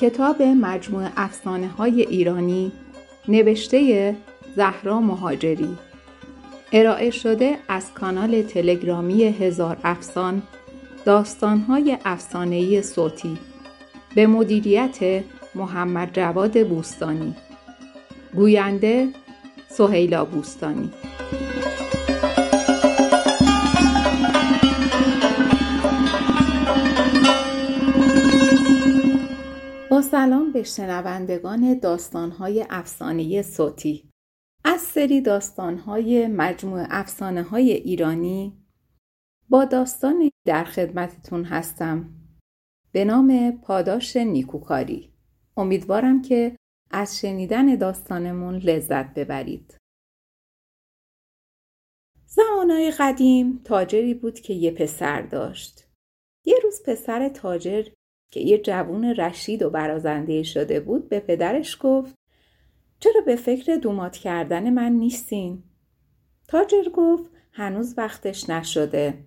کتاب مجموع افسانه های ایرانی نوشته زهرا مهاجری. ارائه شده از کانال تلگرامی هزار افسان داستانهای افسانهای صوتی. به مدیریت محمد جواد بوستانی. گوینده سهیلا بوستانی. سلام به شنوندگان داستانهای افسانه صوتی. از سری داستانهای مجموع افسانه های ایرانی با داستانی در خدمتتون هستم. به نام پاداش نیکوکاری. امیدوارم که از شنیدن داستانمون لذت ببرید. زمانهای قدیم تاجری بود که یه پسر داشت. یه روز پسر تاجر که یه جوون رشید و برازنده شده بود به پدرش گفت چرا به فکر دومات کردن من نیستین؟ تاجر گفت هنوز وقتش نشده.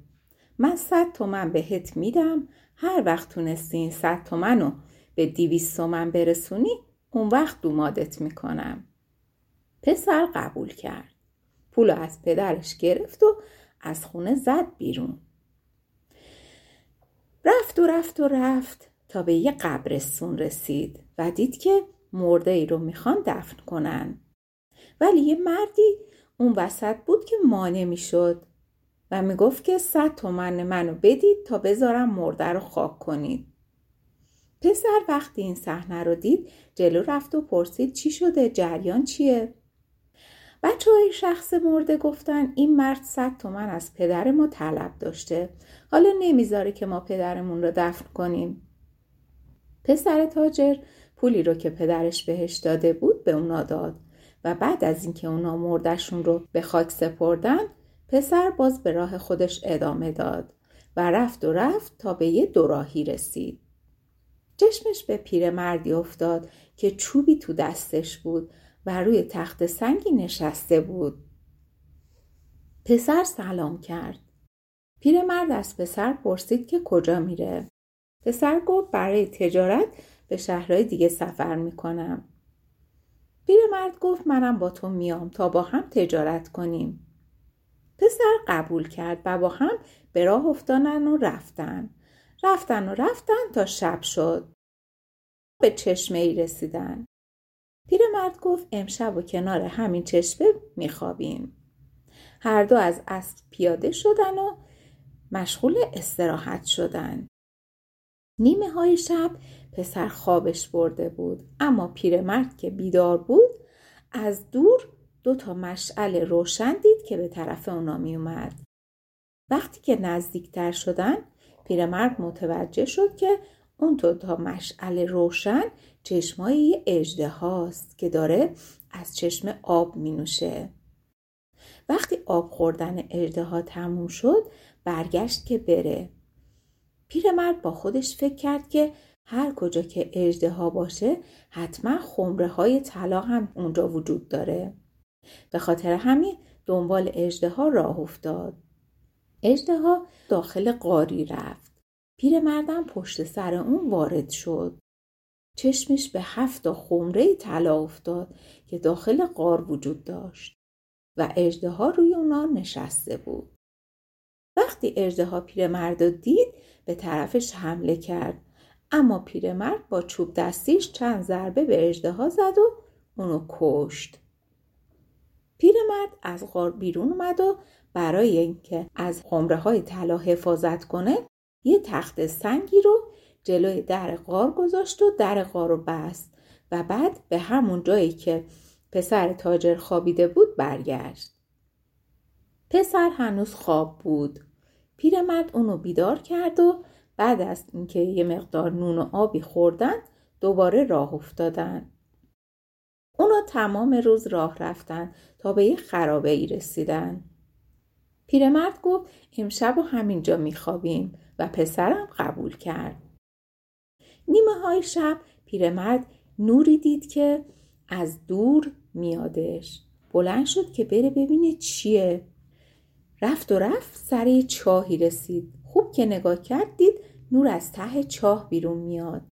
من صد تومن بهت میدم هر وقت تونستین صد تومن رو به دیویست تومن برسونی اون وقت دومادت می‌کنم. پسر قبول کرد. پول از پدرش گرفت و از خونه زد بیرون. رفت و رفت و رفت. تا به یه قبرستون رسید و دید که مرده ای رو می‌خوان دفن کنن. ولی یه مردی اون وسط بود که مانع می‌شد و می‌گفت که صد تومن منو بدید تا بذارم مرده رو خاک کنید. پسر وقتی این صحنه رو دید جلو رفت و پرسید چی شده جریان چیه؟ بچه های شخص مرده گفتن این مرد صد تومن از پدر ما طلب داشته. حالا نمی‌ذاره که ما پدرمون رو دفن کنیم. پسر تاجر پولی رو که پدرش بهش داده بود به اونا داد و بعد از اینکه اونا مردشون رو به خاک سپردن پسر باز به راه خودش ادامه داد و رفت و رفت تا به یه دوراهی رسید. چشمش به پیرمردی افتاد که چوبی تو دستش بود و روی تخت سنگی نشسته بود. پسر سلام کرد. پیرمرد از پسر پرسید که کجا میره؟ پسر گفت برای تجارت به شهرهای دیگه سفر می‌کنم. پیرمرد گفت منم با تو میام تا با هم تجارت کنیم. پسر قبول کرد و با هم به راه افتادن و رفتن. رفتن و رفتن تا شب شد. به چشمه ای رسیدن. پیرمرد گفت امشب و کنار همین چشمه میخوابیم. هر دو از اسب پیاده شدن و مشغول استراحت شدن. نیمه های شب پسر خوابش برده بود اما پیرمرد که بیدار بود از دور دو تا مشعل روشن دید که به طرف اونا می اومد. وقتی که نزدیکتر شدن پیرمرد متوجه شد که اون دو تا مشعل روشن چشمای اجده هاست که داره از چشم آب می نوشه. وقتی آب خوردن اجده ها تموم شد برگشت که بره. پیرمرد با خودش فکر کرد که هر کجا که اجده باشه حتما خمره های طلا هم اونجا وجود داره. به خاطر همین دنبال اجده ها راه افتاد. اجده داخل قاری رفت. پیرمردم پشت سر اون وارد شد. چشمش به هفت خمره طلا افتاد که داخل قار وجود داشت و اجده ها روی اونا نشسته بود. وقتی اجده ها پیرمرد دید به طرفش حمله کرد اما پیرمرد با چوب دستیش چند ضربه به اجده زد و اونو کشت. پیرمرد از غار بیرون اومد و برای اینکه از خمره های طلا حفاظت کنه یه تخت سنگی رو جلوی در غار گذاشت و در غار رو بست و بعد به همون جایی که پسر تاجر خوابیده بود برگشت. پسر هنوز خواب بود. پیرمرد اونو بیدار کرد و بعد از اینکه یه مقدار نون و آبی خوردن دوباره راه افتادن. اونا تمام روز راه رفتن تا به یه خرابه ای رسیدن. پیرمرد گفت امشب و همینجا میخوابیم و پسرم قبول کرد. نیمه های شب پیرمرد نوری دید که از دور میادش. بلند شد که بره ببینه چیه. رفت و رفت سر چاهی رسید. خوب که نگاه کرد دید نور از ته چاه بیرون میاد.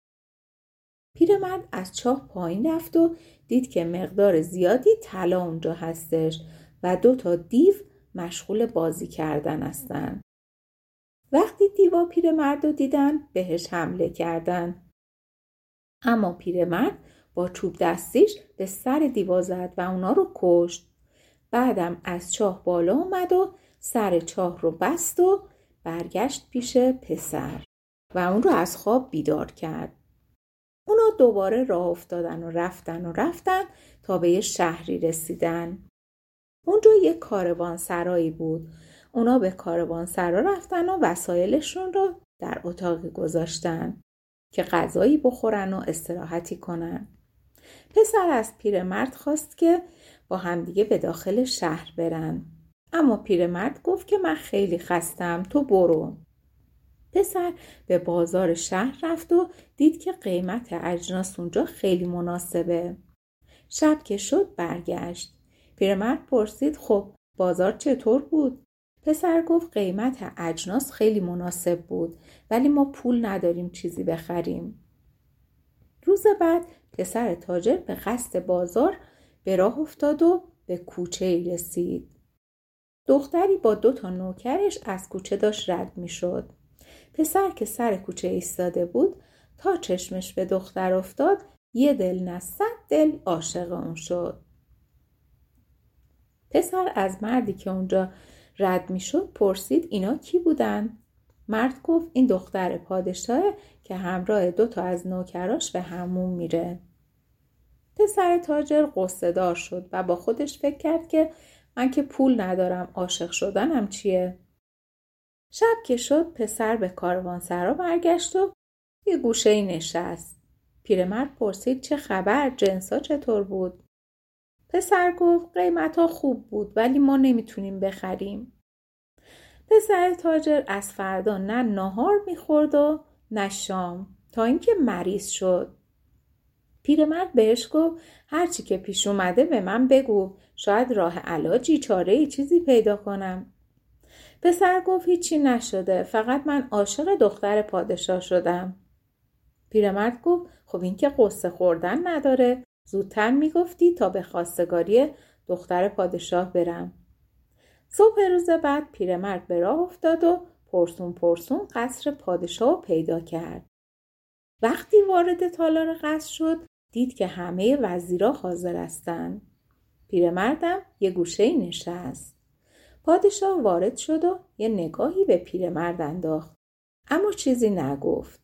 پیرمرد از چاه پایین رفت و دید که مقدار زیادی طلا اونجا هستش و دو تا دیو مشغول بازی کردن هستن. وقتی دیوا پیرمرد رو دیدن بهش حمله کردن. اما پیرمرد با چوب دستیش به سر دیوا زد و اونا رو کشت. بعدم از چاه بالا اومد و سر چاه رو بست و برگشت پیش پسر و اون رو از خواب بیدار کرد. اونا دوباره راه افتادن و رفتن و رفتن تا به یه شهری رسیدن. اونجا یه کاروان سرایی بود. اونا به کاروان سرا رفتن و وسایلشون رو در اتاقی گذاشتن که غذایی بخورن و استراحتی کنن. پسر از پیرمرد خواست که با همدیگه به داخل شهر برن. اما پیرمرد گفت که من خیلی خستم تو برو. پسر به بازار شهر رفت و دید که قیمت اجناس اونجا خیلی مناسبه. شب که شد برگشت. پیرمرد پرسید خب بازار چطور بود؟ پسر گفت قیمت اجناس خیلی مناسب بود ولی ما پول نداریم چیزی بخریم. روز بعد پسر تاجر به قصد بازار به راه افتاد و به کوچه رسید. دختری با دو تا نوکرش از کوچه داشت رد می شد. پسر که سر کوچه ایستاده بود تا چشمش به دختر افتاد یه دل نه دل عاشق اون شد. پسر از مردی که اونجا رد می‌شد پرسید اینا کی بودن؟ مرد گفت این دختر پادشاه که همراه دو تا از نوکراش به همون میره. پسر تاجر قصه دار شد و با خودش فکر کرد که من که پول ندارم عاشق شدنم چیه؟ شب که شد پسر به کاروانسرا برگشت و یه گوشه ای نشست. پیرمرد پرسید چه خبر جنسا چطور بود؟ پسر گفت قیمت ها خوب بود ولی ما نمی‌تونیم بخریم. پسر تاجر از فردا نه ناهار می‌خورد و نه شام تا اینکه مریض شد. پیرمرد بهش گفت هرچی که پیش اومده به من بگو شاید راه علاجی چاره ای چیزی پیدا کنم. پسر گفت هیچی نشده فقط من عاشق دختر پادشاه شدم. پیرمرد گفت خب این که قصه خوردن نداره زودتر می‌گفتی تا به خواستگاری دختر پادشاه برم. صبح روز بعد پیرمرد به راه افتاد و پرسون پرسون قصر پادشاه پیدا کرد. وقتی وارد تالار قصر شد دید که همه وزیرا حاضر هستند. پیرمردم یه گوشه نشست. پادشاه وارد شد و یه نگاهی به پیرمرد انداخت. اما چیزی نگفت.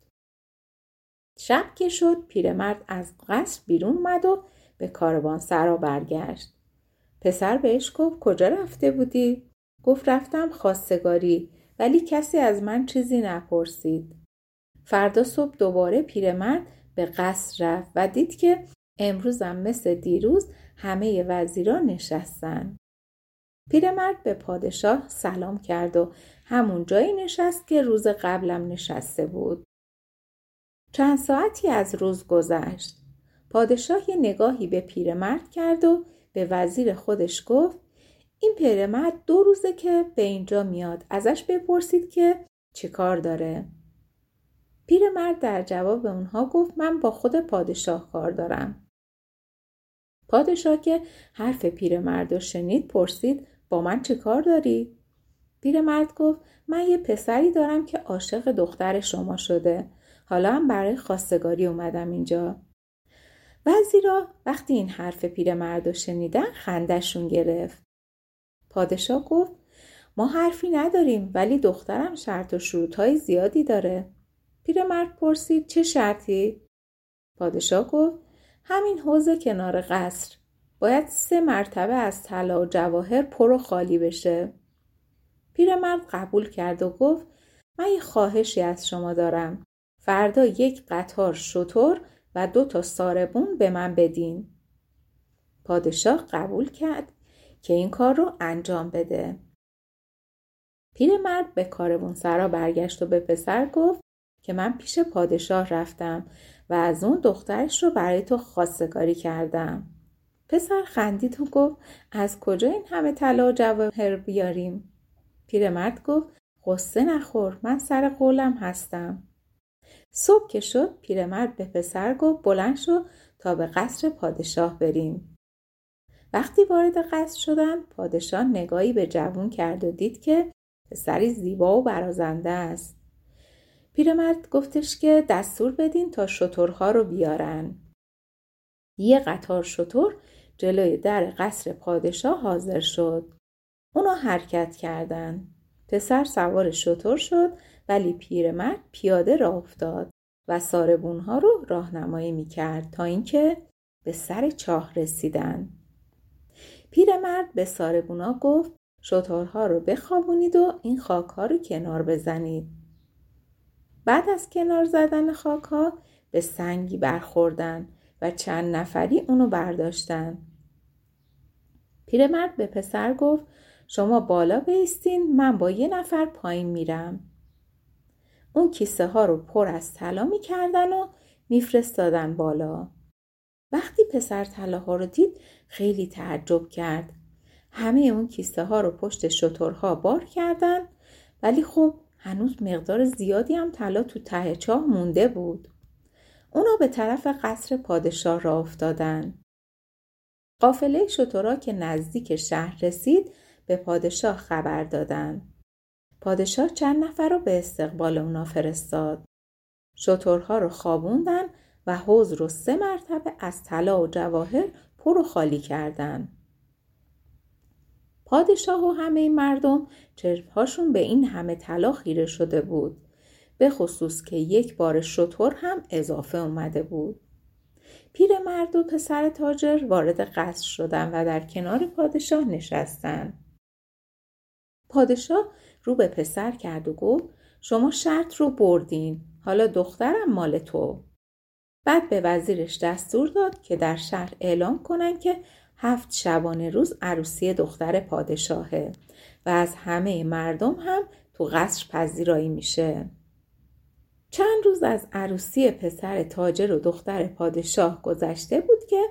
شب که شد پیرمرد از قصر بیرون اومد و به کاروان سرا برگشت. پسر بهش گفت کجا رفته بودی؟ گفت رفتم خواستگاری ولی کسی از من چیزی نپرسید. فردا صبح دوباره پیرمرد به قصر رفت و دید که امروزم مثل دیروز همه وزیران نشستن. پیرمرد به پادشاه سلام کرد و همون جایی نشست که روز قبلم نشسته بود. چند ساعتی از روز گذشت. پادشاه یه نگاهی به پیرمرد کرد و به وزیر خودش گفت این پیرمرد دو روزه که به اینجا میاد ازش بپرسید که چه کار داره. پیرمرد در جواب اونها گفت من با خود پادشاه کار دارم. پادشاه که حرف پیرمرد رو شنید پرسید با من چه کار داری؟ پیرمرد گفت من یه پسری دارم که عاشق دختر شما شده. حالا هم برای خواستگاری اومدم اینجا. وزیرا وقتی این حرف پیرمرد رو شنیدن خندشون گرفت. پادشاه گفت ما حرفی نداریم ولی دخترم شرط و شروط زیادی داره. پیرمرد پرسید چه شرطی؟ پادشاه گفت همین حوز کنار قصر باید سه مرتبه از طلا و جواهر پر و خالی بشه. پیرمرد قبول کرد و گفت من یه خواهشی از شما دارم. فردا یک قطار شطور و دو تا ساربون به من بدین. پادشاه قبول کرد که این کار رو انجام بده. پیرمرد به کاروان سرا برگشت و به پسر گفت که من پیش پادشاه رفتم و از اون دخترش رو برای تو خواستگاری کردم. پسر خندید و گفت از کجا این همه طلا و جواهر بیاریم؟ پیرمرد گفت قصه نخور من سر قولم هستم. صبح که شد پیرمرد به پسر گفت بلند شو تا به قصر پادشاه بریم وقتی وارد قصر شدن پادشاه نگاهی به جوون کرد و دید که پسری زیبا و برازنده است پیرمرد گفتش که دستور بدین تا شترها رو بیارن یه قطار شطور جلوی در قصر پادشاه حاضر شد اونا حرکت کردند پسر سوار شطور شد ولی پیرمرد پیاده راه افتاد و ساربونها رو راهنمایی می‌کرد تا اینکه به سر چاه رسیدن. پیرمرد به ساربونا گفت شطورها رو بخوابونید و این خاک ها رو کنار بزنید. بعد از کنار زدن خاک ها به سنگی برخوردن و چند نفری اونو برداشتن. پیرمرد به پسر گفت شما بالا بیستین من با یه نفر پایین میرم. اون کیسه ها رو پر از طلا می‌کردن و میفرستادن بالا. وقتی پسر طلاها رو دید خیلی تعجب کرد. همه اون کیسه ها رو پشت شترها بار کردن ولی خب هنوز مقدار زیادی هم طلا تو ته چاه مونده بود. اونا به طرف قصر پادشاه را افتادن. قافله شترها که نزدیک شهر رسید به پادشاه خبر دادن. پادشاه چند نفر رو به استقبال اونا فرستاد. شترها رو خوابوندن و حوز رو سه مرتبه از طلا و جواهر پر و خالی کردن. پادشاه و همه مردم چشمهاشون به این همه طلا خیره شده بود. به خصوص که یک بار شطور هم اضافه اومده بود. پیرمرد و پسر تاجر وارد قصر شدن و در کنار پادشاه نشستن. پادشاه رو به پسر کرد و گفت شما شرط رو بردین حالا دخترم مال تو بعد به وزیرش دستور داد که در شهر اعلام کنن که هفت شبانه روز عروسی دختر پادشاهه و از همه مردم هم تو قصر پذیرایی میشه چند روز از عروسی پسر تاجر و دختر پادشاه گذشته بود که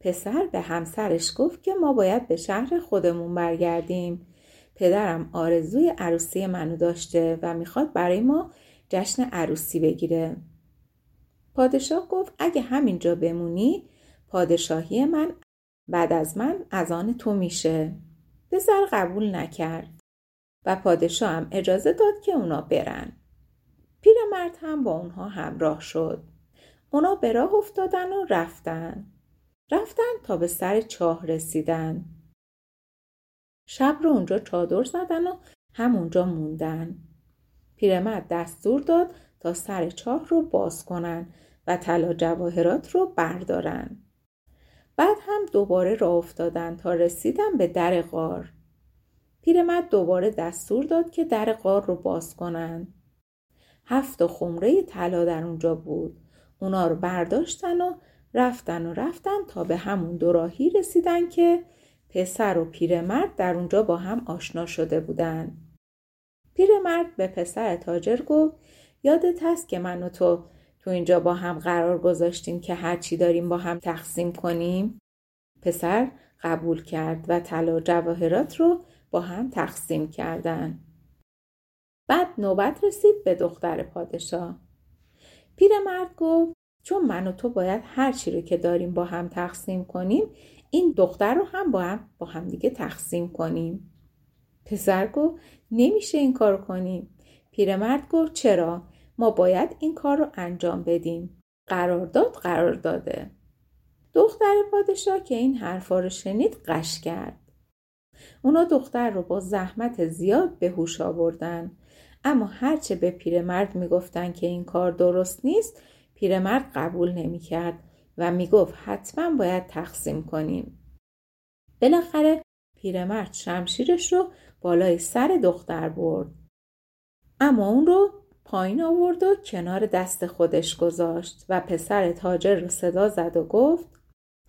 پسر به همسرش گفت که ما باید به شهر خودمون برگردیم پدرم آرزوی عروسی منو داشته و می‌خواد برای ما جشن عروسی بگیره. پادشاه گفت اگه همینجا بمونی پادشاهی من بعد از من از آن تو میشه. پسر قبول نکرد و پادشاه هم اجازه داد که اونا برن. پیرمرد هم با اونها همراه شد. اونا به راه افتادن و رفتن. رفتن تا به سر چاه رسیدن. شب رو اونجا چادر زدن و همونجا موندن. پیرمرد دستور داد تا سر چاه رو باز کنن و طلا جواهرات رو بردارن. بعد هم دوباره راه افتادن تا رسیدن به در غار. پیرمرد دوباره دستور داد که در غار رو باز کنن. هفت خمره طلا در اونجا بود. اونا رو برداشتن و رفتن و رفتن تا به همون دوراهی رسیدن که پسر و پیرمرد در اونجا با هم آشنا شده بودند. پیرمرد به پسر تاجر گفت یادت هست که من و تو تو اینجا با هم قرار گذاشتیم که هرچی داریم با هم تقسیم کنیم؟ پسر قبول کرد و طلا جواهرات رو با هم تقسیم کردن. بعد نوبت رسید به دختر پادشاه. پیرمرد گفت چون من و تو باید هر چی رو که داریم با هم تقسیم کنیم این دختر رو هم با هم با هم دیگه تقسیم کنیم پسر گفت نمیشه این کار کنیم پیرمرد گفت چرا ما باید این کار رو انجام بدیم قرارداد قرار داده دختر پادشاه که این حرفا رو شنید قش کرد اونا دختر رو با زحمت زیاد به هوش آوردن اما هرچه به پیرمرد می‌گفتن که این کار درست نیست پیرمرد قبول نمی‌کرد و می‌گفت حتما باید تقسیم کنیم. بالاخره پیرمرد شمشیرش رو بالای سر دختر برد. اما اون رو پایین آورد و کنار دست خودش گذاشت و پسر تاجر رو صدا زد و گفت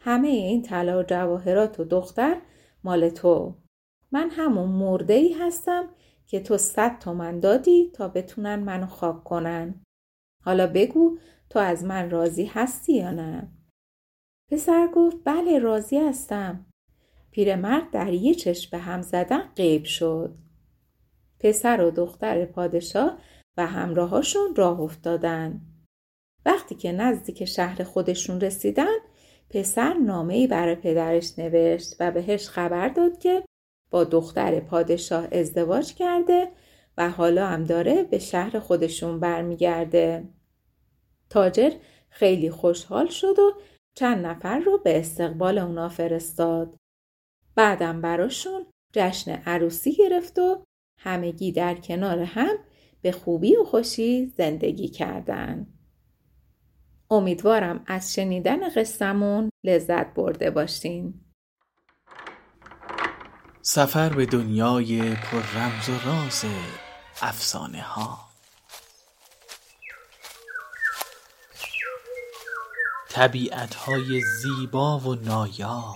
همه این طلا و جواهرات و دختر مال تو. من همون مرده ای هستم که تو صد تومن دادی تا بتونن منو خاک کنن. حالا بگو تو از من راضی هستی یا نه؟ پسر گفت بله راضی هستم. پیرمرد در یه چشم به هم زدن غیب شد. پسر و دختر پادشاه و همراهاشون راه افتادن. وقتی که نزدیک شهر خودشون رسیدن پسر نامه ای برای پدرش نوشت و بهش خبر داد که با دختر پادشاه ازدواج کرده و حالا هم داره به شهر خودشون برمیگرده. تاجر خیلی خوشحال شد و چند نفر رو به استقبال اونا فرستاد. بعدم براشون جشن عروسی گرفت و همگی در کنار هم به خوبی و خوشی زندگی کردن. امیدوارم از شنیدن قصمون لذت برده باشین. سفر به دنیای پر رمز و راز افسانه ها طبیعت های زیبا و نایاب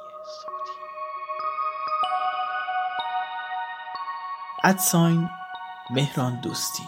ادساین مهران دوستی.